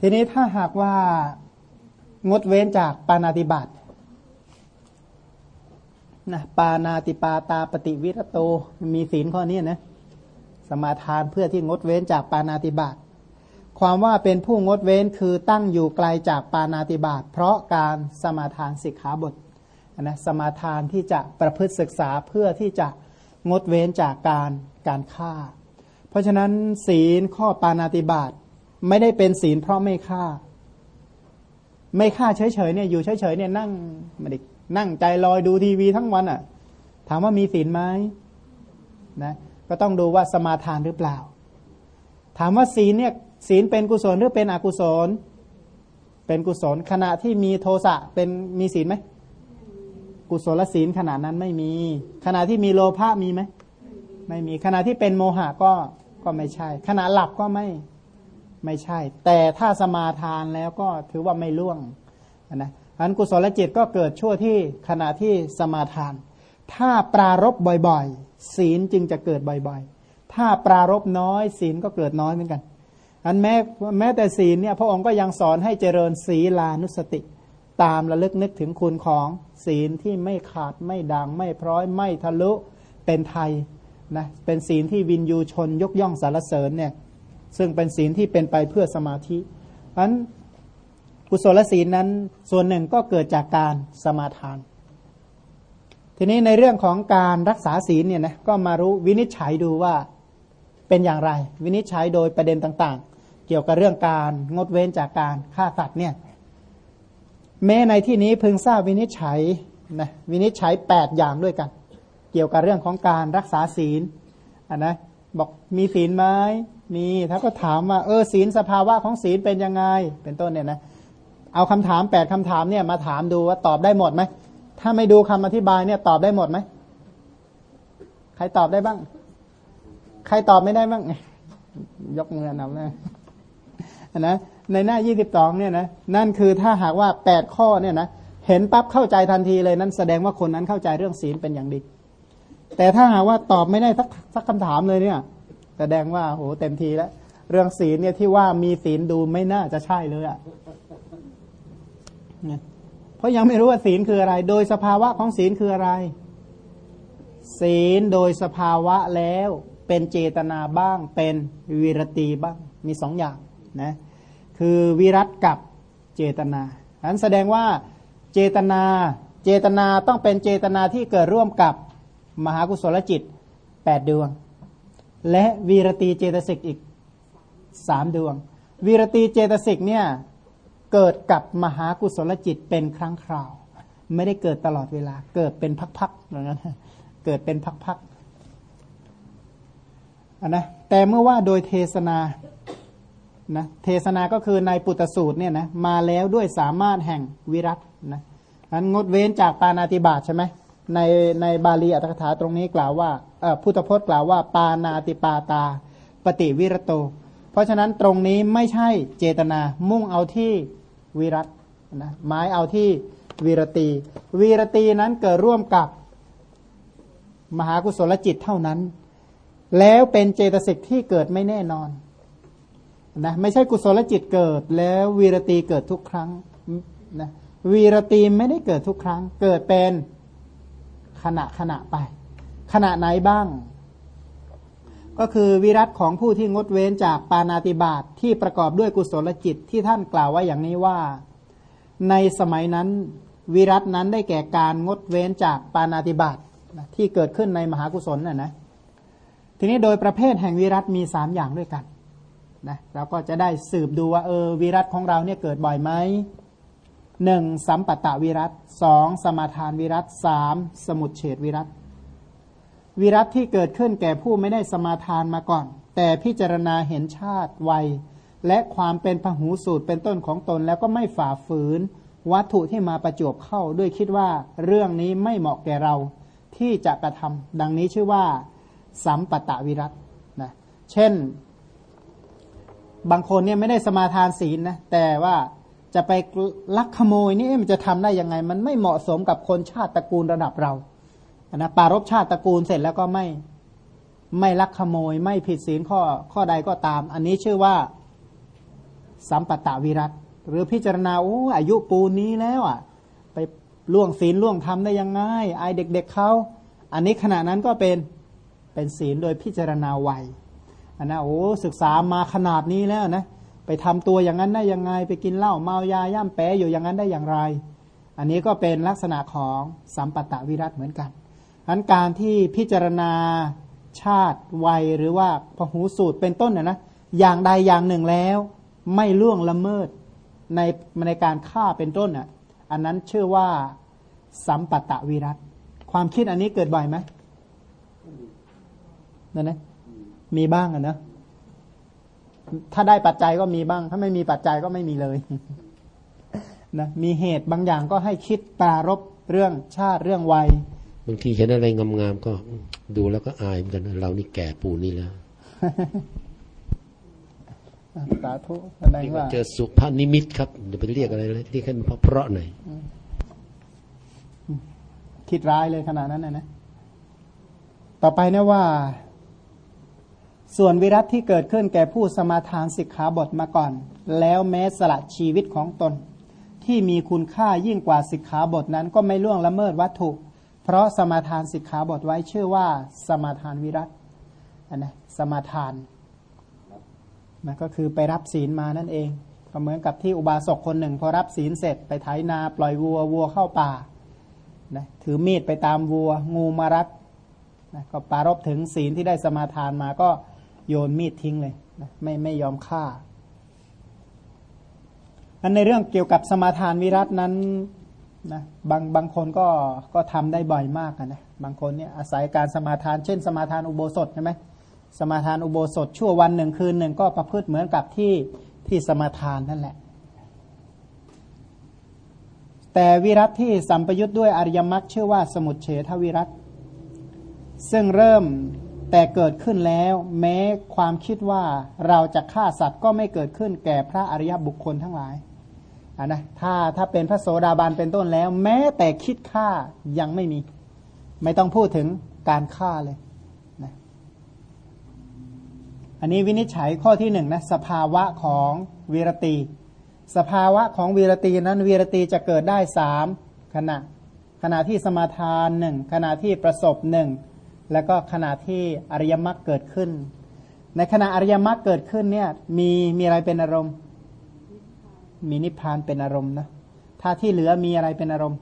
ทีนี้ถ้าหากว่างดเว้นจากปานาติบาตนะปานาติปาตาปฏิวิรโตมีศีลข้อนี้นะสมาทานเพื่อที่งดเว้นจากปานาติบาตความว่าเป็นผู้งดเว้นคือตั้งอยู่ไกลจากปานาติบาตเพราะการสมาทานสิกขาบทนะสมาทานที่จะประพฤติศึกษาเพื่อที่จะงดเว้นจากการการฆ่า เพราะฉะนั้นศีลข้อปานาติบาต ไม่ได้เป็นศีลเพราะไม่ฆ่า ไม่ฆ่าเฉยๆเนี่ยอยู่เฉยๆเนี่ยนั่งไม่ได้นั่งใจลอยดูทีวีทั้งวันอะ่ะ ถามว่ามีศีลไหมนะก็ต้องดูว่าสมาทานหรือเปล่า ถามว่าศีลเนี่ยศีลเป็นกุศลหรือเป็นอกุศล เป็นกุศลขณะที่มีโทสะเป็นมีศีลไหมกุศลศีลขณะนั้นไม่มี ขณะที่มีโลภะมีไหมไม่มีขณะที่เป็นโมหะก็ก็ไม่ใช่ ขณะหลับก็ไม่ ไม่ใช่ แต่ถ้าสมาทานแล้วก็ถือว่าไม่ล่วงนะอันกุศลจิตก็เกิดชั่วที่ขณะที่สมาทาน ถ้าปรารบบ่อยๆ ศีลจึงจะเกิดบ่อยๆ ถ้าปรารบน้อยศีลก็เกิดน้อยเหมือนกัน อันแม้แม้แต่ศีลเนี่ยพระองค์ก็ยังสอนให้เจริญศีลานุสติ ตามระลึกนึกถึงคุณของศีลที่ไม่ขาดไม่ด่างไม่พร้อยไม่ทะลุเป็นไทยนะเป็นศีลที่วินยูชนยกย่องสรรเสริญเนี่ย ซึ่งเป็นศีลที่เป็นไปเพื่อสมาธิอันกุศลศีลนั้นส่วนหนึ่งก็เกิดจากการสมาทาน ทีนี้ในเรื่องของการรักษาศีลเนี่ยนะก็มารู้วินิจฉัยดูว่าเป็นอย่างไร วินิจฉัยโดยประเด็นต่างๆ เกี่ยวกับเรื่องการงดเว้นจากการฆ่าสัตว์เนี่ยแม้ในที่นี้พึงทราบวินิจฉัยนะวินิจฉัย 8 อย่างด้วยกัน เกี่ยวกับเรื่องของการรักษาศีลนนะบอกมีศีลไหม มีถ้าก็ถามว่าเออศีลสภาวะของศีลเป็นยังไง เป็นต้นเนี่ยนะเอาคำถามแปดคำถามเนี่ยมาถามดูว่าตอบได้หมดไหมถ้าไม่ดูคำอธิบายเนี่ยตอบได้หมดไหมใครตอบได้บ้าง ใครตอบไม่ได้บ้างยกมือนำนะนะในหน้ายี่สิบสองเนี่ยนะนั่นคือถ้าหากว่าแปดข้อเนี่ยนะเห็นปั๊บเข้าใจทันทีเลยนั้นแสดงว่าคนนั้นเข้าใจเรื่องศีลเป็นอย่างดี แต่ถ้าหากว่าตอบไม่ได้สักสักคำถามเลยเนี่ย แสดงว่าโหเต็มทีแล้ว เรื่องศีลเนี่ยที่ว่ามีศีลดูไม่น่าจะใช่เลยอะ่ะเพราะยังไม่รู้ว่าศีลคืออะไร โดยสภาวะของศีลคืออะไร ศีลโดยสภาวะแล้วเป็นเจตนาบ้าง เป็นวิรตีบ้าง มีสองอย่างนะคือวิรัตกับเจตนาอันแสดงว่าเจตนาเจตนาต้องเป็นเจตนาที่เกิดร่วมกับมหากุศลจิตแปดดวง และวีรตีเจตสิกอีกสามดวง วีรตีเจตสิกเนี่ยเกิดกับมหากุศลจิตเป็นครั้งคราว ไม่ได้เกิดตลอดเวลา เกิดเป็นพักๆอย่างนั้นเกิดเป็นพักๆนนะแต่เมื่อว่าโดยเทศนานะเทศนาก็คือในปุตตสูตรเนี่ยนะมาแล้วด้วยสามารถแห่งวิรัตนะนั้นงดเว้นจากปานาติบาตใช่ไหมในในบาลีอัตถกถาตรงนี้กล่าวว่า พุทธพจน์กล่าวว่า ปานาติปาตา ปฏิวิรโต เพราะฉะนั้นตรงนี้ไม่ใช่เจตนามุ่งเอาที่วิรัตนะหมายเอาที่วีรตี วีรตีนั้นเกิดร่วมกับมหากุศลจิตเท่านั้น แล้วเป็นเจตสิกที่เกิดไม่แน่นอนนะไม่ใช่กุศลจิตเกิด แล้ววีรตีเกิดทุกครั้งนะวีรตีไม่ได้เกิดทุกครั้ง เกิดเป็นขณะขณะไป ขณะไหนบ้าง ก็คือวิรัตของผู้ที่งดเว้นจากปานาติบาตทที่ประกอบด้วยกุศลจิตที่ท่านกล่าวไว้อย่างนี้ว่า ในสมัยนั้นวิรัตนั้นได้แก่การงดเว้นจากปานาติบาตที่เกิดขึ้นในมหากุศลน่ะนะทีนี้โดยประเภทแห่งวิรัตมีสามอย่างด้วยกันนะเราก็จะได้สืบดูว่าเออวิรัตของเราเนี่ยเกิดบ่อยไหมหนึ่งสัมปตะวิรัตสองสมาทานวิรัตสามสมุดเฉดวิรัต วิรัตที่เกิดขึ้นแก่ผู้ไม่ได้สมาทานมาก่อน แต่พิจารณาเห็นชาติวัย และความเป็นพหูสูตรเป็นต้นของตนแล้วก็ไม่ฝ่าฝืน วัตถุที่มาประจวบเข้าด้วยคิดว่าเรื่องนี้ไม่เหมาะแก่เราที่จะกระทำดังนี้ชื่อว่า สัมปตะวิรัตนะเช่น บางคนเนี่ยไม่ได้สมาทานศีลนะแต่ว่าจะไปลักขโมยนี่มันจะทำได้ยังไง มันไม่เหมาะสมกับคนชาติตระกูลระดับเรา นะปารบชาติตระกูลเสร็จแล้วก็ไม่ไม่ลักขโมย ไม่ผิดศีลข้อข้อใดก็ตาม อันนี้ชื่อว่าสัมปตะวิรัตหรือพิจารณาโอ้อายุปูนนี้แล้วอะ ไปล่วงศีลล่วงธรรมได้ยังไงไอเด็กๆเเขาอันนี้ขณะนั้นก็เป็นเป็นศีลโดยพิจารณาวัยอันนะโอ้ศึกษามาขนาดนี้แล้วนะไปทำตัวอย่างนั้นได้ยังไง ไปกินเหล้าเมายาย่ำแปะอยู่อย่างนั้นได้อย่างไร อันนี้ก็เป็นลักษณะของสัมปตะวิรัตเหมือนกัน อันการที่พิจารณาชาติวัยหรือว่าพหูสูตรเป็นต้นน่ยนะอย่างใดอย่างหนึ่งแล้ว ไม่ล่วงละเมิดในในการฆ่าเป็นต้นอะอันนั้นชื่อว่าสัมปตะวิรัตความคิดอันนี้เกิดบ่อยไหมนั่นนะมีบ้างอะนะถ้าได้ปัจจัยก็มีบ้าง ถ้าไม่มีปัจจัยก็ไม่มีเลยนะมีเหตุบางอย่างก็ให้คิดปรารบเรื่องชาติเรื่องวัย บางทีเห็นอะไรงามๆก็ดูแล้วก็อายเหมือนกันเรานี่แก่ปูนี่แล้วสาธุแสดงว่าเจอสุภาพนิมิตครับเดี๋ยวไปเรียกอะไรเลยที่ขึ้นเพราะหน่อยคิดร้ายเลยขนาดนั้นนะนะ ต่อไปนะว่า ส่วนวิรัตที่เกิดขึ้นแก่ผู้สมาทานสิกขาบทมาก่อน แล้วแม้สละชีวิตของตน ที่มีคุณค่ายิ่งกว่าสิกขาบทนั้น ก็ไม่ล่วงละเมิดวัตถุ เพราะสมาทานสิกขาบทไว้ชื่อว่า สมาทานวิรัตนนะสมาทานนะก็คือไปรับศีลมานั่นเอง ก็เหมือนกับที่อุบาสกคนหนึ่ง พอรับศีลเสร็จไปไถนาปล่อยวัววัวเข้าป่านะถือมีดไปตามวัว งูมารัดนะก็ปารบถึงศีลที่ได้สมาทานมาก็โยนมีดทิ้งเลยนะไม่ไม่ยอมฆ่าอันในเรื่องเกี่ยวกับสมาทานวิรัตนั้น นะบางบางคนก็ก็ทำได้บ่อยมากนะบางคนเนี่ยอาศัยการสมาทาน เช่น สมาทานอุโบสถใช่ไหมสมาทานอุโบสถชั่ววันหนึ่งคืนหนึ่งก็ประพฤติเหมือนกับที่ที่สมาทานนั่นแหละ แต่วิรัตที่สัมปยุทธ์ด้วยอริยมรรคชื่อว่าสมุทเฉทวิรัตซึ่งเริ่มแต่เกิดขึ้นแล้ว แม้ความคิดว่าเราจะฆ่าสัตว์ก็ไม่เกิดขึ้นแก่พระอริยบุคคลทั้งหลาย อ่านะถ้าถ้าเป็นพระโสดาบันเป็นต้นแล้ว แม้แต่คิดฆ่ายังไม่มี ไม่ต้องพูดถึงการฆ่าเลยอันนี้วินิจฉัยข้อที่หนึ่งนะสภาวะของวีรตี สภาวะของวีรตีนั้นวีรตีจะเกิดได้สามขณะ ขณะที่สมาทานหนึ่งขณะที่ประสบหนึ่งแล้วก็ขณะที่อริยมรรคเกิดขึ้น ในขณะอริยมรรคเกิดขึ้นเนี่ยมีมีอะไรเป็นอารมณ์ มีนิพพานเป็นอารมณ์นะถ้าที่เหลือมีอะไรเป็นอารมณ์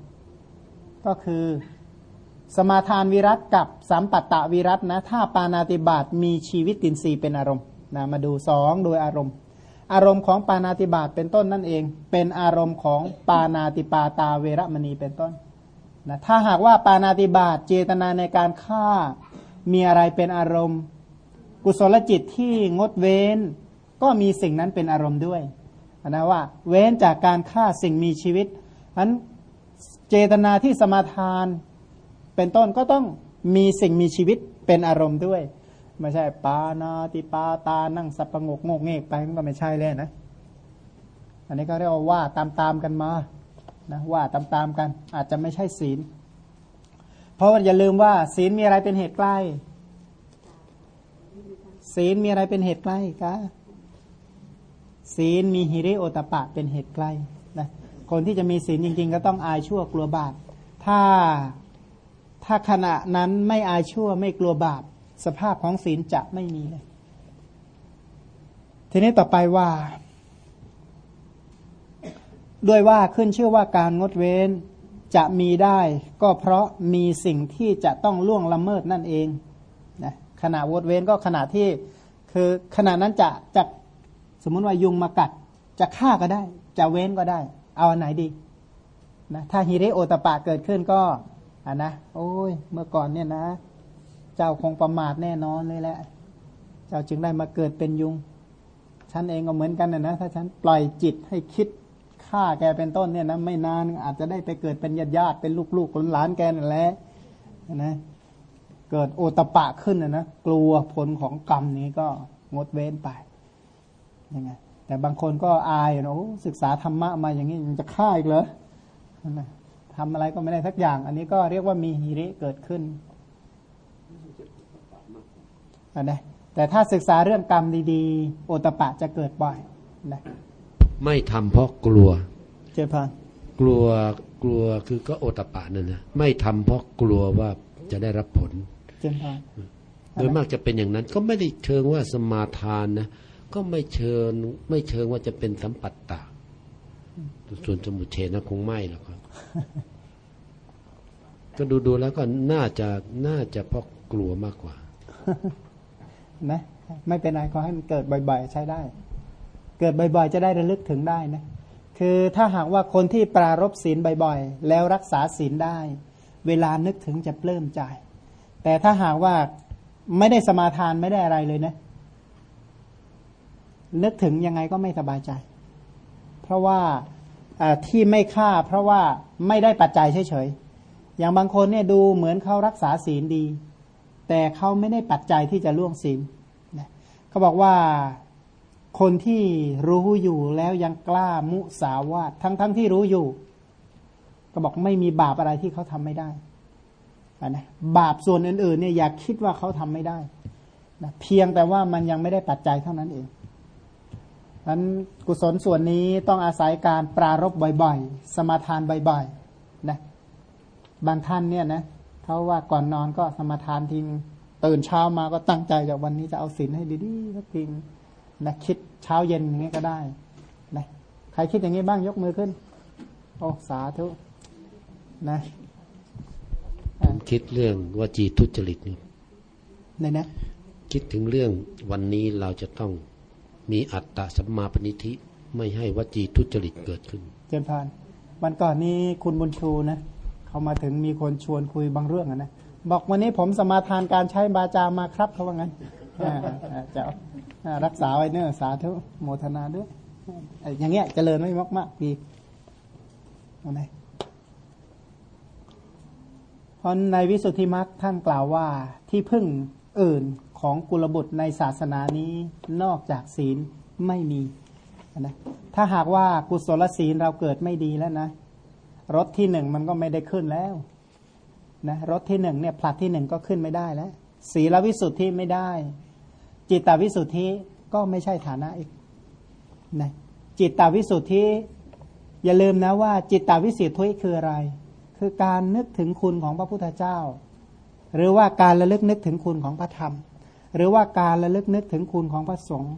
ก็คือสมาทานวิรัตกับสัมปัตตวิรัตนะ ถ้าปานาติบาตมีชีวิตตินรีเป็นอารมณ์นะมาดูสองโดยอารมณ์ อารมณ์ของปานาติบาตเป็นต้นนั่นเอง เป็นอารมณ์ของปานาติปาตาเวรมณีเป็นต้นนะถ้าหากว่าปานาติบาตเจตนาในการฆ่ามีอะไรเป็นอารมณ์ กุศลจิตที่งดเว้น ก็มีสิ่งนั้นเป็นอารมณ์ด้วย นะว่า เว้นจากการฆ่าสิ่งมีชีวิตนั้นเจตนาที่สมาทานเป็นต้นก็ต้องมีสิ่งมีชีวิตเป็นอารมณ์ด้วย ไม่ใช่ปานาติปาตานั่งสับประงกงกเงกไปมันก็ไม่ใช่เลยนะ อันนี้ก็เรียกว่าว่าตามตามกันมานะว่าตามตามกัน อาจจะไม่ใช่ศีล เพราะอย่าลืมว่า ศีลมีอะไรเป็นเหตุใกล้ ศีลมีอะไรเป็นเหตุใกล้กะ ศีลมีฮิริโอตปะเป็นเหตุใกล้นะคนที่จะมีศีลจริง ๆ ก็ต้องอายชั่วกลัวบาปถ้าถ้าขณะนั้นไม่อายชั่วไม่กลัวบาปสภาพของศีลจะไม่มีเลย ทีนี้ต่อไปว่า ด้วยว่าขึ้นชื่อว่าการงดเว้นจะมีได้ ก็เพราะมีสิ่งที่จะต้องล่วงละเมิดนั่นเองนะขณะงดเว้นก็ขณะที่คือขณะนั้นจะจะ สมมุติว่ายุงมากัด จะฆ่าก็ได้ จะเว้นก็ได้ เอาอันไหนดีนะถ้าฮิริโอตปะเกิดขึ้นก็อะนะโอ้ย เมื่อก่อนเนี่ยนะ เจ้าคงประมาทแน่นอนเลยแหละ เจ้าจึงได้มาเกิดเป็นยุง ฉันเองก็เหมือนกันนะนะถ้าฉันปล่อยจิตให้คิดฆ่าแกเป็นต้นเนี่ยนะไม่นานอาจจะได้ไปเกิดเป็นญาติญาติเป็นลูกๆหลานแกนั่นแหละนะเกิดโอตปะขึ้นนะนะกลัวผลของกรรมนี้ก็งดเว้นไป ยังไงแต่บางคนก็อายเนาะศึกษาธรรมะมาอย่างนี้ยังจะฆ่าอีกเหรอนะทำอะไรก็ไม่ได้สักอย่าง อันนี้ก็เรียกว่ามีฮิริเกิดขึ้นอันนะแต่ถ้าศึกษาเรื่องกรรมดีๆ โอตปะจะเกิดบ่อยนะไม่ทำเพราะกลัว เจพานกลัวกลัวคือก็โอตปะนั่นนะไม่ทำเพราะกลัวว่าจะได้รับผล เจพานโดยมากจะเป็นอย่างนั้นก็ไม่ได้เชิงว่าสมาทานนะ ก็ไม่เชิญไม่เชิงว่าจะเป็นสัมปัตตะส่วนสมุทเฉนะคงไม่หรอกครับ ก็ดูดูๆแล้วก็น่าจะน่าจะเพราะกลัวมากกว่านะไม่เป็นไรขอให้มันเกิดบ่อย ๆ ใช้ได้ เกิดบ่อยๆ จะได้ระลึกถึงได้นะคือถ้าหากว่าคนที่ปรารบศีลบ่อยๆ แล้วรักษาศีลได้ เวลานึกถึงจะปลื้มใจ แต่ถ้าหากว่าไม่ได้สมาทานไม่ได้อะไรเลยนะ นึกถึงยังไงก็ไม่สบายใจ เพราะว่าที่ไม่ฆ่า เพราะว่าไม่ได้ปัจจัยเฉยๆ อย่างบางคนเนี่ยดูเหมือนเขารักษาศีลดี แต่เขาไม่ได้ปัจจัยที่จะล่วงศีลเขาบอกว่าคนที่รู้อยู่แล้วยังกล้ามุสาวาททั้งๆทที่รู้อยู่ ก็บอกไม่มีบาปอะไรที่เขาทำไม่ได้นะบาปส่วนอื่นๆเนี่ยอย่าคิดว่าเขาทำไม่ได้นะเพียงแต่ว่ามันยังไม่ได้ปัจจัยเท่านั้นเอง นั้นกุศลส่วนนี้ต้องอาศัยการปรารบบ่อยๆ สมาทานบ่อยๆนะบางท่านเนี่ยนะเขาว่าก่อนนอนก็สมาทานทิ้งตื่นเช้ามาก็ตั้งใจจากวันนี้จะเอาศีลให้ดีๆสักทีนะคิดเช้าเย็นอย่างนี้ก็ได้นะใครคิดอย่างนี้บ้างยกมือขึ้น โอ้สาธุนะคิดเรื่องวจีทุจริตนี่ในนะคิดถึงเรื่องวันนี้เราจะต้อง มีอัตตสัมมาปณิธิไม่ให้วจีทุจริตเกิดขึ้น เจนพานวันก่อนนี้คุณบุญชูนะเขามาถึงมีคนชวนคุยบางเรื่องนะบอกวันนี้ผมสมาทานการใช้บาจามาครับเขาว่างั้นอ่าอ่าจะเอารักษาไว้เนอสาธุโมทนาด้วยอย่างเงี้ยเจริญไม่มากมากดีเอาไหนเพราะในวิสุทธิมรรคท่านกล่าวว่าที่พึ่งอื่น ของกุลบุตรในศาสนานี้นอกจากศีลไม่มีนะถ้าหากว่ากุศลศีลเราเกิดไม่ดีแล้วนะ รถที่หนึ่งมันก็ไม่ได้ขึ้นแล้วนะรถที่หนึ่งเนี่ยผลัดที่หนึ่งก็ขึ้นไม่ได้แล้ว ศีลวิสุทธิไม่ได้ จิตตวิสุทธิก็ไม่ใช่ฐานะอีกนะจิตตวิสุทธิอย่าลืมนะว่า จิตตวิสุทธิคืออะไร คือการนึกถึงคุณของพระพุทธเจ้า หรือว่าการระลึกนึกถึงคุณของพระธรรม หรือว่าการระลึกนึกถึงคุณของพระสงฆ์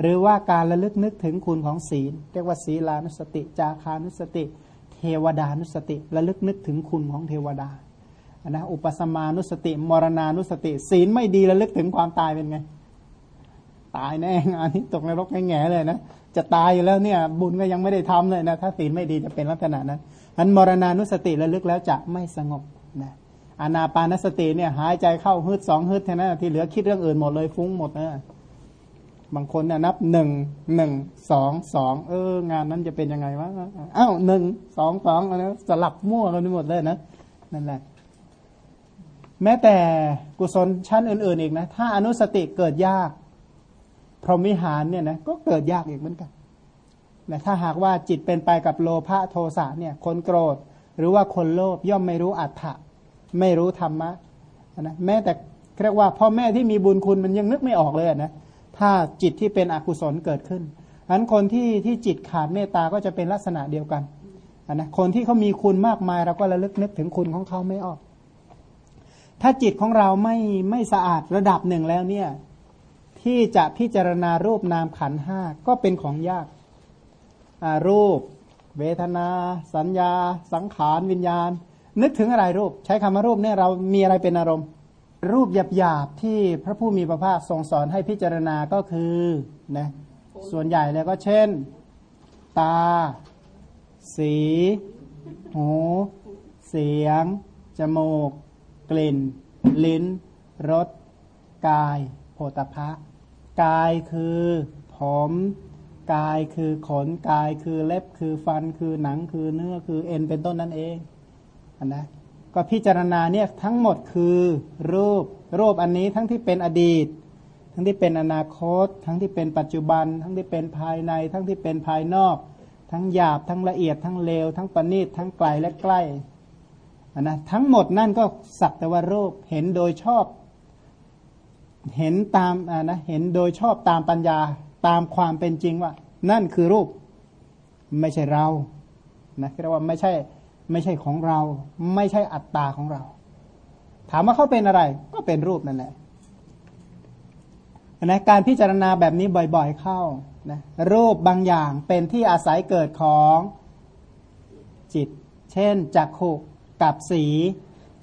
หรือว่าการระลึกนึกถึงคุณของศีล เรียกว่าศีลานุสติ จาคานุสติ เทวดานุสติระลึกนึกถึงคุณของเทวดานะอุปสมานุสติ มรณานุสติ ศีลไม่ดีระลึกถึงความตายเป็นไง ตายแน่อันนี้ตกนรกแง่เลยนะจะตายอยู่แล้วเนี่ย บุญก็ยังไม่ได้ทำเลยนะถ้าศีลไม่ดีจะเป็นลักษณะนั้นอันมรณานุสติระลึกแล้วจะไม่สงบนะ อานาปานสติเนี่ย หายใจเข้าฮึดสองฮึดเท่านั้นที่เหลือคิดเรื่องอื่นหมดเลยฟุ้งหมดนะบางคนเนี่ยนับหนึ่งหนึ่งสองสองเออ งานนั้นจะเป็นยังไงวะอ้าวหนึ่งสองสองอันนี้สลับมั่วกันไปหมดเลยนะนั่นแหละ แม้แต่กุศลชั้นอื่น ๆ อีกนะ ถ้าอนุสติเกิดยาก พรหมวิหารเนี่ยนะก็เกิดยากอีกเหมือนกันนะถ้าหากว่าจิตเป็นไปกับโลภะโทสะเนี่ย คนโกรธ หรือว่าคนโลภย่อมไม่รู้อัฏฐะ ไม่รู้ธรรมะนะแม้แต่เรียกว่าพ่อแม่ที่มีบุญคุณมันยังนึกไม่ออกเลยนะถ้าจิตที่เป็นอกุศลเกิดขึ้นอันคนที่ที่จิตขาดเมตตาก็จะเป็นลักษณะเดียวกันนะคนที่เขามีคุณมากมายเราก็ระลึกนึกถึงคุณของเขาไม่ออก ถ้าจิตของเราไม่ไม่สะอาดระดับหนึ่งแล้วเนี่ยที่จะพิจารณารูปนามขันห้าก็เป็นของยากรูป เวทนา สัญญา สังขารวิญญาณ นึกถึงอะไรรูป ใช้คำว่ารูปเนี่ยเรามีอะไรเป็นอารมณ์ รูปหยาบๆที่พระผู้มีพระภาคทรงสอนให้พิจารณาก็คือนะส่วนใหญ่เลยก็เช่น ตา สี หู เสียง จมูก กลิ่น ลิ้น รส กายโผฏฐะกายคือผมกายคือขน กายคือเล็บ คือฟัน คือหนัง คือเนื้อ คือเอ็น เป็นต้นนั่นเอง นนะก็พิจารณาเนี่ยทั้งหมดคือรูปรูปอันนี้ทั้งที่เป็นอดีต ทั้งที่เป็นอนาคต ทั้งที่เป็นปัจจุบัน ทั้งที่เป็นภายใน ทั้งที่เป็นภายนอก ทั้งหยาบทั้งละเอียดทั้งเลว ทั้งประณีตทั้งไกลและใกล้อันะทั้งหมดนั่นก็สักแต่ว่ารูปเห็นโดยชอบ เห็นตามอ่านะเห็นโดยชอบตามปัญญาตามความเป็นจริงว่า นั่นคือรูปไม่ใช่เรานะเรียกว่าไม่ใช่ ไม่ใช่ของเรา ไม่ใช่อัตตาของเรา ถามว่าเขาเป็นอะไร ก็เป็นรูปนั่นแหละนะการพิจารณาแบบนี้บ่อยๆเข้านะรูปบางอย่างเป็นที่อาศัยเกิดของจิต เช่นจักขุกับสี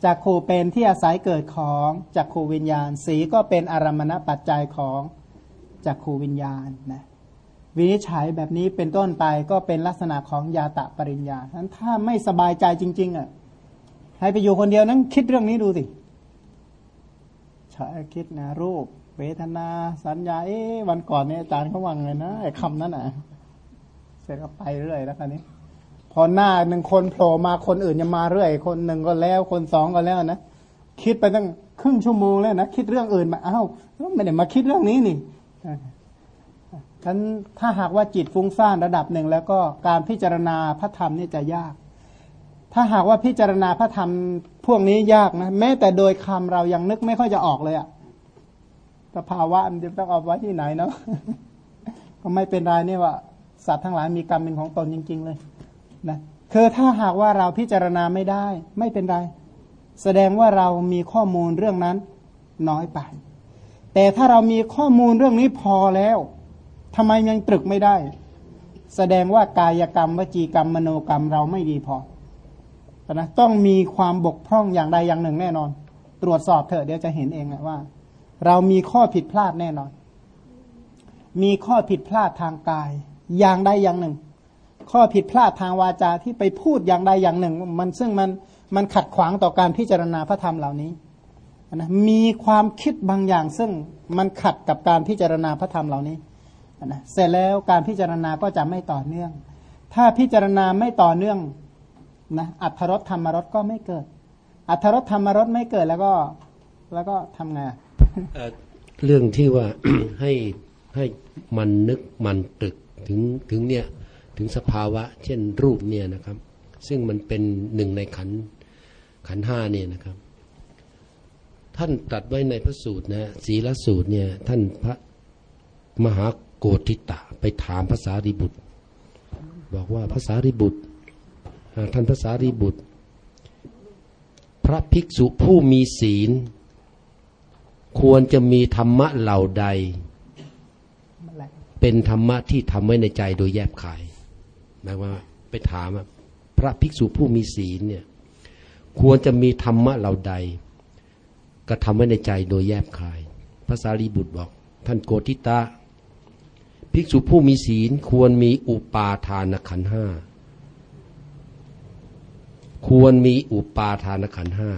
จักขูเป็นที่อาศัยเกิดของจักขูวิญญาณ สีก็เป็นอารมณปัจจัยของจักขูวิญญาณนะ วินิจฉัยแบบนี้เป็นต้นไปก็เป็นลักษณะของยาตะปริญญาฉะนั้นถ้าไม่สบายใจจริง ๆ อะ ให้ไปอยู่คนเดียวนั้นคิดเรื่องนี้ดูสิใช้คิดนะ รูป เวทนา สัญญา เอ๊วันก่อนเนี่ยอาจารย์เขาวังเลยนะไอ้คำนั้นอะ เสร็จก็ไปเรื่อยแล้วกันนี้ พอหน้าหนึ่งคนโผล่มาคนอื่นยังมาเรื่อย คนหนึ่งก็แล้วคนสองก็แล้วนะคิดไปตั้งครึ่งชั่วโมงแล้วนะคิดเรื่องอื่นมาอ้าวไม่ได้มาคิดเรื่องนี้นี่ ฉันถ้าหากว่าจิตฟุ้งซ่านระดับหนึ่ง แล้วก็การพิจารณาพระธรรมนี่จะยาก ถ้าหากว่าพิจารณาพระธรรมพวกนี้ยากนะแม้แต่โดยคำเรายังนึกไม่ค่อยจะออกเลยอะสภาวะมันจะต้องเอาไว้ที่ไหนเนาะก็ไม่เป็นไรนี่ว่า สัตว์ทั้งหลายมีกรรมเป็นของตนจริง ๆ เลยนะคือถ้าหากว่าเราพิจารณาไม่ได้ ไม่เป็นไร แสดงว่าเรามีข้อมูลเรื่องนั้นน้อยไป แต่ถ้าเรามีข้อมูลเรื่องนี้พอแล้ว ทำไมยังตรึกไม่ได้ แสดงว่ากายกรรมวจีกรรมมโนกรรมเราไม่ดีพอนะต้องมีความบกพร่องอย่างใดอย่างหนึ่งแน่นอน ตรวจสอบเถอะเดี๋ยวจะเห็นเองนะว่า เรามีข้อผิดพลาดแน่นอน มีข้อผิดพลาดทางกาย อย่างใดอย่างหนึ่ง ข้อผิดพลาดทางวาจาที่ไปพูดอย่างใดอย่างหนึ่ง มันซึ่งมันมันขัดขวางต่อการพิจารณาพระธรรมเหล่านี้นะมีความคิดบางอย่างซึ่งมันขัดกับการพิจารณาพระธรรมเหล่านี้ นะเสร็จแล้วการพิจารณาก็จะไม่ต่อเนื่อง ถ้าพิจารณาไม่ต่อเนื่องนะอัทธรสธรรมรสก็ไม่เกิด อัทธรสธรรมรสไม่เกิดแล้วก็ แล้วก็ทำไงเรื่องที่ว่าให้ให้มันนึกมันตึกถึงถึงเนี่ยถึงสภาวะ เช่นรูปเนี่ยนะครับ ซึ่งมันเป็นหนึ่งในขันขันห้าเนี่ยนะครับ ท่านตรัสไว้ในพระสูตรนะศีลสูตรเนี่ย ท่านพระมหา โกธิตะ ไปถามภาษาริบุตร บอกว่าภาษาริบุตรท่านภาษาริบุตร พระภิกษุผู้มีศีล ควรจะมีธรรมะเหล่าใด เป็นธรรมะที่ทำไว้ในใจโดยแยบขายหมายว่าไปถามพระภิกษุผู้มีศีลเนี่ยควรจะมีธรรมะเหล่าใดกระทำไว้ในใจโดยแยบคายพระสารีบุตรบอก ท่านโกติตา ภิกษุผู้มีศีลควรมีอุปาทานขันห้าควรมีอุปาทานขันห้า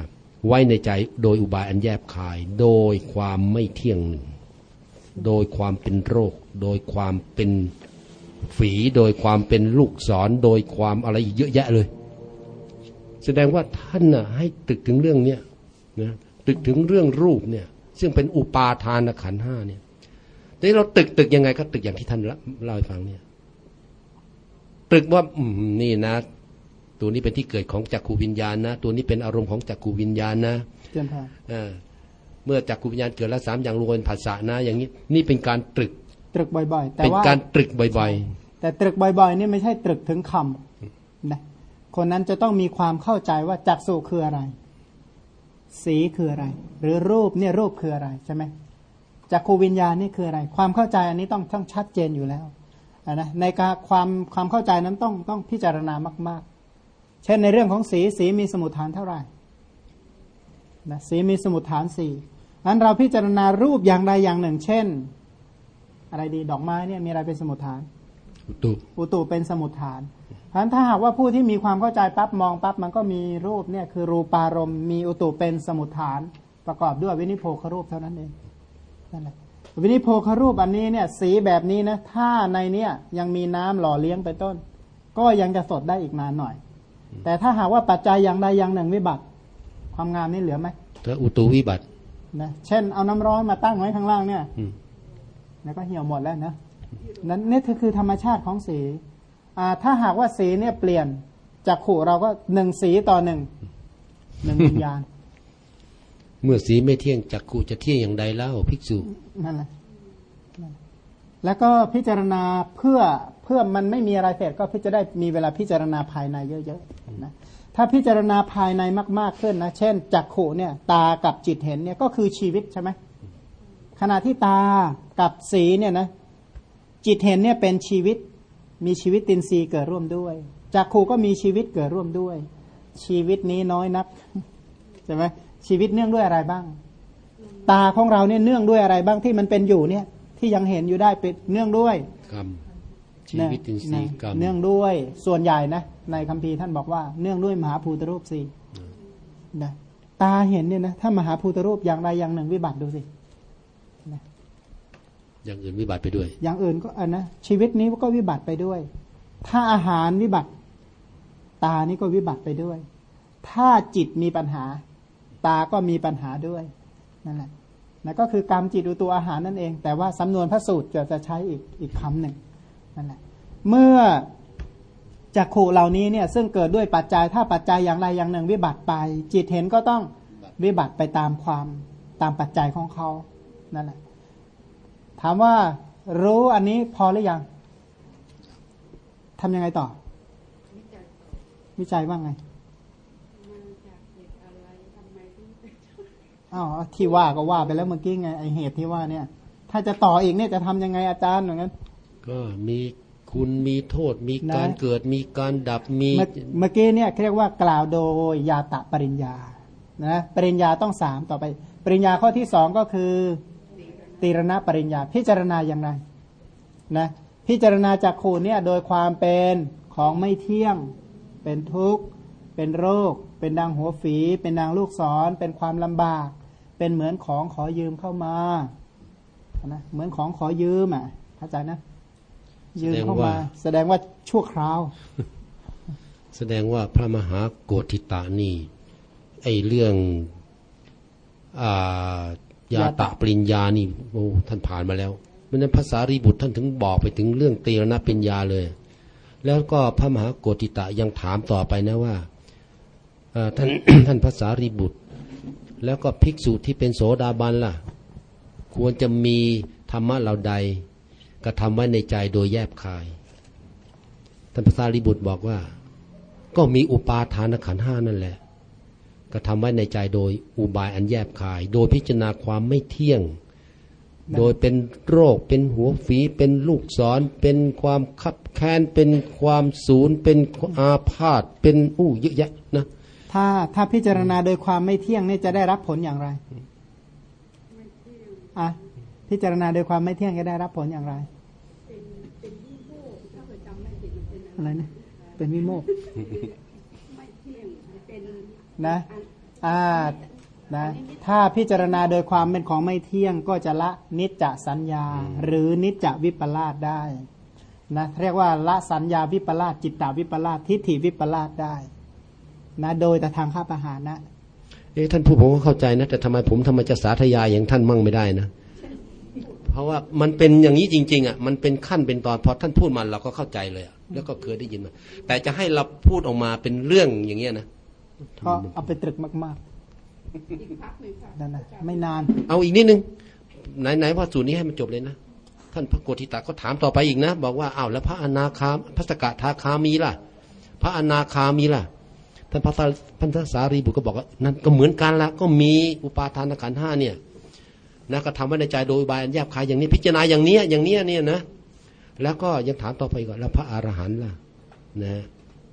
ไว้ในใจโดยอุบายอันแยบคาย โดยความไม่เที่ยงหนึ่ง โดยความเป็นโรค โดยความเป็นฝีโดยความเป็นลูกศรโดยความอะไรอีกเยอะแยะเลย แสดงว่าท่านน่ะให้ตึกถึงเรื่องเนี้ยนะตึกถึงเรื่องรูปเนี่ย ซึ่งเป็นอุปาทานขันห้าเนี่ย แต่เราตึกตึกยังไงก็ตึกอย่างที่ท่านเล่าให้ฟังเนี่ย ตึกว่าอืมนี่นะ ตัวนี้เป็นที่เกิดของจักขูวิญญาณนะ ตัวนี้เป็นอารมณ์ของจักขูวิญญาณนะเจ้าค่ะเมื่อจักขูวิญญาณเกิดแล้วสามอย่างรวมเป็นภาษานะ อย่างนี้ นี่เป็นการตรึก ตรึกบ่อย ๆ แต่ว่าเป็นการตรึกบ่อยๆ แต่ตรึกบ่อยๆนี่ไม่ใช่ตรึกถึงคำนะคนนั้นจะต้องมีความเข้าใจว่าจักสุคืออะไร สีคืออะไร หรือรูปเนี่ยรูปคืออะไรใช่ไหม จักขูวิญญาณนี่คืออะไร ความเข้าใจอันนี้ต้องต้องชัดเจนอยู่แล้วนะในการความความเข้าใจนั้นต้องต้องพิจารณามาก ๆ เช่นในเรื่องของสีสีมีสมุทฐานเท่าไหร่นะสีมีสมุทฐานสี่นั้นเราพิจารณารูปอย่างใดอย่างหนึ่ง เช่น อะไรดีดอกไม้เนี่ยมีอะไรเป็นสมุทฐาน อุตุอุตุเป็นสมุทฐานเพราะฉะนั้นถ้าหากว่าผู้ที่มีความเข้าใจปั๊บมองปั๊บมันก็มีรูปเนี่ยคือรูปารมณ์มีอุตุเป็นสมุทฐาน ประกอบด้วยวินิโพครูปเท่านั้นเอง นั่นแหละวินิโพครูปอันนี้เนี่ย สีแบบนี้นะ ถ้าในเนี้ยยังมีน้ำหล่อเลี้ยงไปต้น ก็ยังจะสดได้อีกนานหน่อย แต่ถ้าหากว่าปัจจัยอย่างใดอย่างหนึ่งวิบัติ ความงามนี่เหลือไหมถ้าอุตุวิบัตินะเช่นเอาน้ำร้อนมาตั้งไว้ข้างล่างเนี่ยแล้วก็เหี่ยวหมดแล้วนะนั้นนี่คือธรรมชาติของสีอ่าถ้าหากว่าสีเนี่ยเปลี่ยนจากขู่เราก็หนึ่งสีต่อหนึ่งหนึ่งวิญญาณ เมื่อสีไม่เที่ยงจากขู่จะเที่ยงอย่างใดเล่าภิกษุนั่นแหละแล้วก็พิจารณาเพื่อเพื่อมันไม่มีอะไรเสร็จก็เพื่อจะได้มีเวลาพิจารณาภายในเยอะๆนะถ้าพิจารณาภายในมากๆขึ้นนะเช่นจักขูเนี่ยตากับจิตเห็นเนี่ยก็คือชีวิตใช่ไหมขณะที่ตากับสีเนี่ยนะจิตเห็นเนี่ยเป็นชีวิตมีชีวิตตินทรีย์เกิดร่วมด้วยจักขูก็มีชีวิตเกิดร่วมด้วย ชีวิตนี้น้อยนักใช่ไหม ชีวิตเนื่องด้วยอะไรบ้าง ตาของเราเนี่ยเนื่องด้วยอะไรบ้างที่มันเป็นอยู่เนี่ย ที่ยังเห็นอยู่ได้เป็นเนื่องด้วยกรรมชีวิตอินทรีย์กรรมเนื่องด้วยส่วนใหญ่นะในคัมภีร์ท่านบอกว่า เนื่องด้วยมหาภูตรูปสี่นะตาเห็นเนี่ยนะถ้ามหาภูตรูปอย่างใดอย่างหนึ่งวิบัติดูสิอย่างอื่นวิบัติไปด้วย อย่างอื่นก็อันนะชีวิตนี้ก็วิบัติไปด้วย ถ้าอาหารวิบัติ ตานี่ก็วิบัติไปด้วย ถ้าจิตมีปัญหา ตาก็มีปัญหาด้วยนั่นแหละนั่นก็คือกรรมจิตอุตัวอาหารนั่นเอง แต่ว่าสำนวนพระสูตรจะจะใช้อีกอีกคำหนึ่งนั่นแหละเมื่อจักขู่เหล่านี้เนี่ยซึ่งเกิดด้วยปัจจัยถ้าปัจจัยอย่างใดอย่างหนึ่งวิบัติไป จิตเห็นก็ต้องวิบัติไปตามความตามปัจจัยของเขานั่นแหละถามว่ารู้อันนี้พอหรือยังทำยังไงต่อ วิจัยว่าไง อ้าวที่ว่าก็ว่าไปแล้วเมื่อกี้ไงไอเหตุที่ว่าเนี่ย ถ้าจะต่ออีกเนี่ยจะทำยังไงอาจารย์อย่างนั้นก็มีคุณมีโทษมีการนะเกิดมีการดับมีเมื่อเมื่อกี้เนี่ยเรียกว่ากล่าวโดยยาตะปริญญานะปริญญาต้องสามต่อไป ปริญญาข้อที่สองก็คือตีรณปริญญาพิจารณาอย่างไรนะพิจารณาจากขูเนี่ยโดยความเป็นของไม่เที่ยง เป็นทุกข์ เป็นโรค เป็นดังหัวฝี เป็นดังลูกศร เป็นความลำบาก เป็นเหมือนของขอยืมเข้ามานะเหมือนของขอยืมอะเข้าใจนะ ยืมเข้ามา แสดงว่าชั่วคราว แสดงว่าพระมหาโกธิตานี่ ไอเรื่องอายาตะปริญญานี่โอ้ท่านผ่านมาแล้วเพราะฉะนั้นภาษารีบุตรท่านถึงบอกไปถึงเรื่องเตรณปริญญาเลย แล้วก็พระมหาโกธิตะยังถามต่อไปนะว่าเอ่อท่านท่านภาษารีบุตร แล้วก็ภิกษุที่เป็นโสดาบันล่ะ ควรจะมีธรรมะเหล่าใดกระทำไว้ในใจโดยแยบคายท่านภาษารีบุตรบอกว่า ก็มีอุปาทานขันห้านั่นแหละกระทำไว้ในใจโดยอุบายอันแยบคาย โดยพิจารณาความไม่เที่ยง โดยเป็นโรคเป็นหัวฝีเป็นลูกศร เป็นความคับแค้นเป็นความศูนย์เป็นอาพาธเป็นอู้เยอะแยะนะ ถ้าถ้าพิจารณาโดยความไม่เที่ยงเนี่ยจะได้รับผลอย่างไรอะพิจารณาโดยความไม่เที่ยงจะได้รับผลอย่างไรอะไรนะเป็นวิโมกข์นะอ่านะถ้าพิจารณาโดยความเป็นของไม่เที่ยงก็จะละนิจจสัญญา หรือนิจจวิปลาสได้นะเรียกว่าละสัญญาวิปลาสจิตตวิปลาสทิฏฐิวิปลาสได้ นะโดยแต่ทางข้าประหารนะเอ๊ะท่านผู้ผมก็เข้าใจนะ แต่ทำไมผมทำไมจะสาธยายอย่างท่านมั่งไม่ได้นะ เพราะว่ามันเป็นอย่างนี้จริง ๆ อะ มันเป็นขั้นเป็นตอนพอท่านพูดมาเราก็เข้าใจเลยอะแล้วก็เคยได้ยินมาแต่จะให้เราพูดออกมาเป็นเรื่องอย่างเงี้ยนะก็เอาไปตรึกมากๆนั่นนะไม่นาน เอาอีกนิดนึงไหนไหนว่าสูตรนี้ให้มันจบเลยนะท่านพระโกธิตาก็ถามต่อไปอีกนะ บอกว่าอ้าวแล้วพระอนาคาพระสกทาคามีล่ะ พระอนาคามีล่ะ ท่านพระสาพันธสารีบุตรก็บอกว่านั่นก็เหมือนกันละก็มีอุปาทานขันห้าเนี่ยนะก็ทำไว้ในใจโดยอุบายอันแยบคายอย่างนี้ พิจารณาอย่างเนี้ยอย่างเนี้ยเนี่ยนะแล้วก็ยังถามต่อไปก่อนแล้วพระอรหันต์ล่ะนะ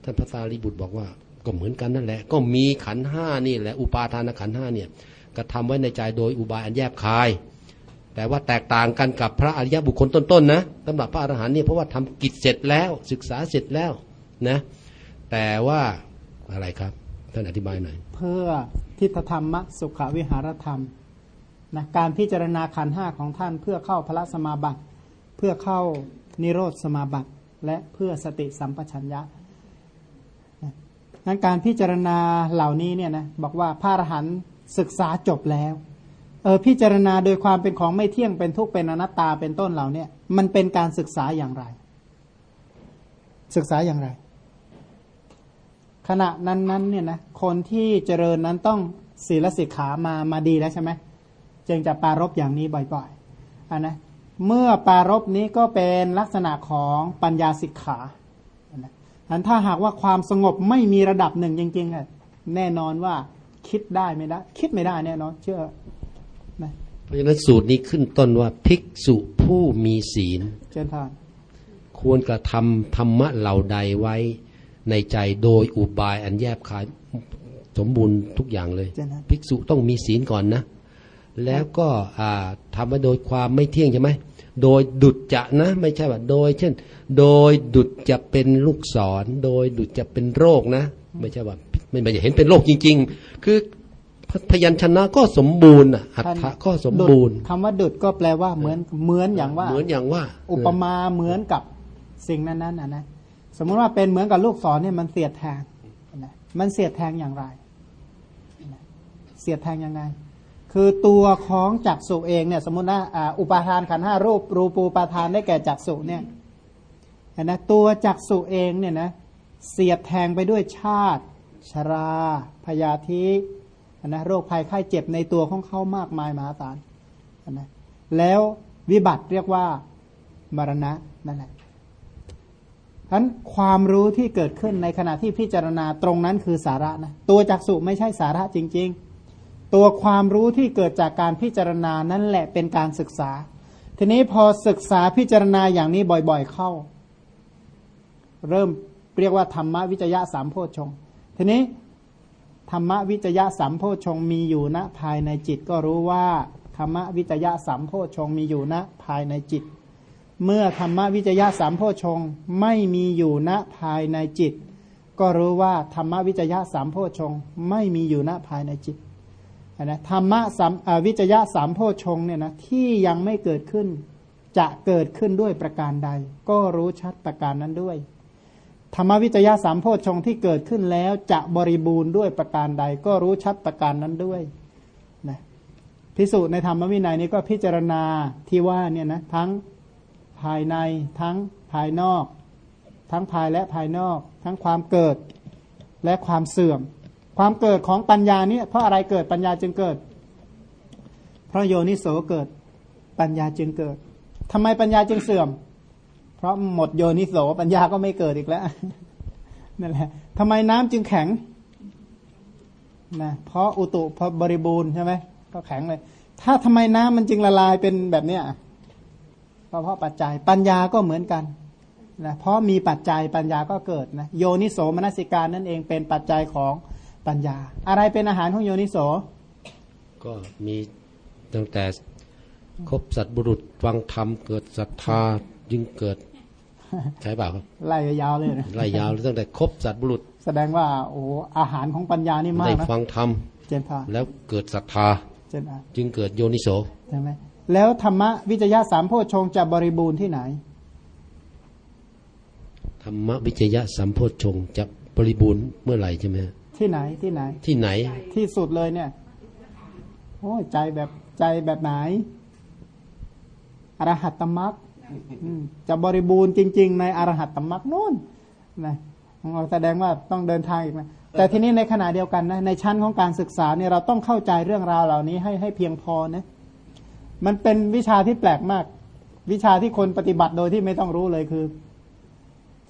ท่านพระสารีบุตรบอกว่าก็เหมือนกันนั่นแหละ ก็มีขันห้านี่แหละอุปาทานขันห้าเนี่ยกระทำไว้ในใจโดยอุบายอันแยบคาย แต่ว่าแตกต่างกันกับพระอริยบุคคลต้นๆนะสำหรับพระอรหันต์เนี่ยเพราะว่าทำกิจเสร็จแล้วศึกษาเสร็จแล้วนะแต่ว่า อะไรครับ ท่านอธิบายหน่อย เพื่อทิฏฐธรรมสุขวิหารธรรมนะการพิจารณาขันห้าของท่านเพื่อเข้าพระสมาบัติ เพื่อเข้านิโรธสมาบัติ และเพื่อสติสัมปชัญญะนั้นการพิจารณาเหล่านี้เนี่ยนะบอกว่าพระอรหันต์ศึกษาจบแล้วเออพิจารณาโดยความเป็นของไม่เที่ยงเป็นทุกข์เป็นอนัตตาเป็นต้นเหล่าเนี้มันเป็นการศึกษาอย่างไร ศึกษาอย่างไร ขณะนั้นๆเนี่ยนะคนที่เจริญนั้นต้องศีลสิกขามามาดีแล้วใช่ไหมจึงจะปรารบอย่างนี้บ่อยๆอันนะเมื่อปารบนี้ก็เป็นลักษณะของปัญญาสิกขาอันถ้าหากว่าความสงบไม่มีระดับหนึ่งจริงๆอะแน่นอนว่าคิดได้ไม่ได้ คิดไม่ได้แน่นอนเชื่อนะเพราะฉะนั้นสูตรนี้ขึ้นต้นว่าภิกษุผู้มีศีลเชิญทานควรกระทำธรรมะเหล่าใดไว้ ในใจโดยอุบายอันแยบคายสมบูรณ์ทุกอย่างเลยเชิญทานภิกษุต้องมีศีลก่อนนะ แล้วก็อ่าทำมาโดยความไม่เที่ยงใช่ไหมโดยดุจจะนะไม่ใช่ว่าโดย เช่น โดยดุจจะเป็นลูกศร โดยดุจจะเป็นโรคนะ ไม่ใช่ว่าไม่ไม่จะเห็นเป็นโรคจริง ๆ คือพพยัญชนะก็สมบูรณ์อะอัฏฐะก็สมบูรณ์ดุจคำว่าดุดก็แปลว่าเหมือนเหมือนอย่างว่า เหมือนอย่างว่า อุปมาเหมือนกับสิ่งนั้นๆนะนะ สมมติว่าเป็นเหมือนกับลูกศรเนี่ยมันเสียดแทงนะมันเสียดแทงอย่างไร เสียดแทงยังไง คือตัวของจักษุเองเนี่ย สมมติว่าอุปาทานขันห้ารูปรูปูปาทานได้แก่จักษุเนี่ยนะตัวจักษุเองเนี่ยนะเสียดแทงไปด้วยชาติ ชราพยาธินะโรคภัยไข้เจ็บในตัวของเขามากมายมหาศาลนะแล้ววิบัติเรียกว่ามรณะนั่นแหละ ฉะนั้นความรู้ที่เกิดขึ้นในขณะที่พิจารณาตรงนั้นคือสาระนะตัวจักษุไม่ใช่สาระจริง ๆ ตัวความรู้ที่เกิดจากการพิจารณานั่นแหละเป็นการศึกษา ทีนี้พอศึกษาพิจารณาอย่างนี้บ่อยๆเข้า เริ่มเรียกว่าธรรมวิจยะสามโพชฌงทีนี้ธรรมวิจยะสัมโพชงมีอยู่ณภายในจิตก็รู้ว่าธรรมวิจยะสัมโพชงมีอยู่ณภายในจิต เมื่อธรรมวิจยะสัมโพชงไม่มีอยู่ณภายในจิต ก็รู้ว่าธรรมวิจยะสัมโพชงไม่มีอยู่ณภายในจิตนะธรรมะสัมวิจยะสัมโพชงเนี่ยนะที่ยังไม่เกิดขึ้น จะเกิดขึ้นด้วยประการใด ก็รู้ชัดประการนั้นด้วย ธรรมวิจยะสามโพชงที่เกิดขึ้นแล้วจะบริบูรณ์ด้วยประการใด ก็รู้ชัดประการนั้นด้วยนะพิสูจน์ในธรรมวินัยนี้ก็พิจารณาที่ว่าเนี่ยนะทั้ง ภายในทั้งภายนอก ทั้งภายและภายนอก ทั้งความเกิดและความเสื่อม ความเกิดของปัญญาเนี่ยเพราะอะไรเกิดปัญญาจึงเกิด เพราะโยนิโสเกิดปัญญาจึงเกิดทำไมปัญญาจึงเสื่อม เพราะหมดโยนิโสปัญญาก็ไม่เกิดอีกแล้วนั่นแหละทำไมน้ำจึงแข็งนะเพราะอุตุเพราะบริบูรณ์ใช่ไหมก็แข็งเลย ถ้าทำไมน้ำมันจึงละลายเป็นแบบเนี้ย ก็เพราะปัจจัยปัญญาก็เหมือนกันนะเพราะมีปัจจัยปัญญาก็เกิดนะโยนิโสมนสิการนั่นเองเป็นปัจจัยของปัญญา อะไรเป็นอาหารของโยนิโส ก็มีตั้งแต่ครบสัตว์บุรุษฟังธรรมเกิดศรัทธาจึงเกิดใช่เปล่าครับไล่ยาวๆเลยนะไล่ยาวเลยตั้งแต่ครบสัตว์บุรุษ แสดงว่าโอ้อาหารของปัญญานี่มาได้กนะฟังธรรมเจนพาแล้วเกิดศรัทธาเจนอาจึงเกิดโยนิโสใช่ไหม แล้วธรรมะวิจยะสามโพชฌงค์จะบริบูรณ์ที่ไหน ธรรมวิจยะสัมโพชฌงค์จะบริบูรณ์เมื่อไหร่ใช่ไหมฮะที่ไหนที่ไหน ที่ไหน ที่สุดเลยเนี่ยโอ้ยใจแบบใจแบบไหนอรหัตตมรรคอืมจะบริบูรณ์จริง ๆ ในอรหัตตมรรคนู่นนะเราแสดงว่าต้องเดินทางอีกนะแต่ทีนี้ในขณะเดียวกันนะในชั้นของการศึกษาเนี่ยเราต้องเข้าใจเรื่องราวเหล่านี้ให้ให้เพียงพอนะ มันเป็นวิชาที่แปลกมาก วิชาที่คนปฏิบัติโดยที่ไม่ต้องรู้เลยคือ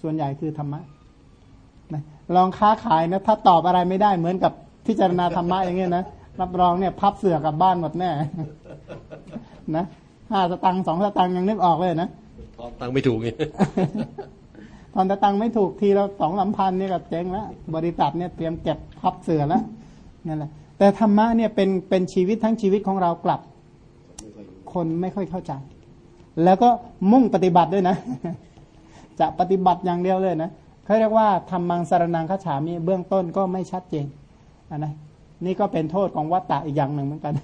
ส่วนใหญ่คือธรรมะนะลองค้าขายนะ ถ้าตอบอะไรไม่ได้เหมือนกับพิจารณาธรรมะอย่างเงี้ยนะรับรองเนี่ย พับเสือกลับบ้านหมดแน่นะห้าสตังค์สองสตังค์ยังนึกออกเลยนะทอนตังไม่ถูกไงตอนสตังค์ไม่ถูกทีเราสองสามพันเนี่ยก็เจ๊งแล้วบริษัทเนี่ยเตรียมเก็บพับเสือแล้วนั่นแหละแต่ธรรมะเนี่ยเป็นเป็นชีวิตทั้งชีวิตของเรากลับ คนไม่ค่อยเข้าใจ แล้วก็มุ่งปฏิบัติด้วยนะ จะปฏิบัติอย่างเดียวเลยนะเขาเรียกว่าทำมังสารนังคาฉามีเบื้องต้นก็ไม่ชัดเจนอันนะนี่ก็เป็นโทษของวัตตะอีกอย่างหนึ่งเหมือนกัน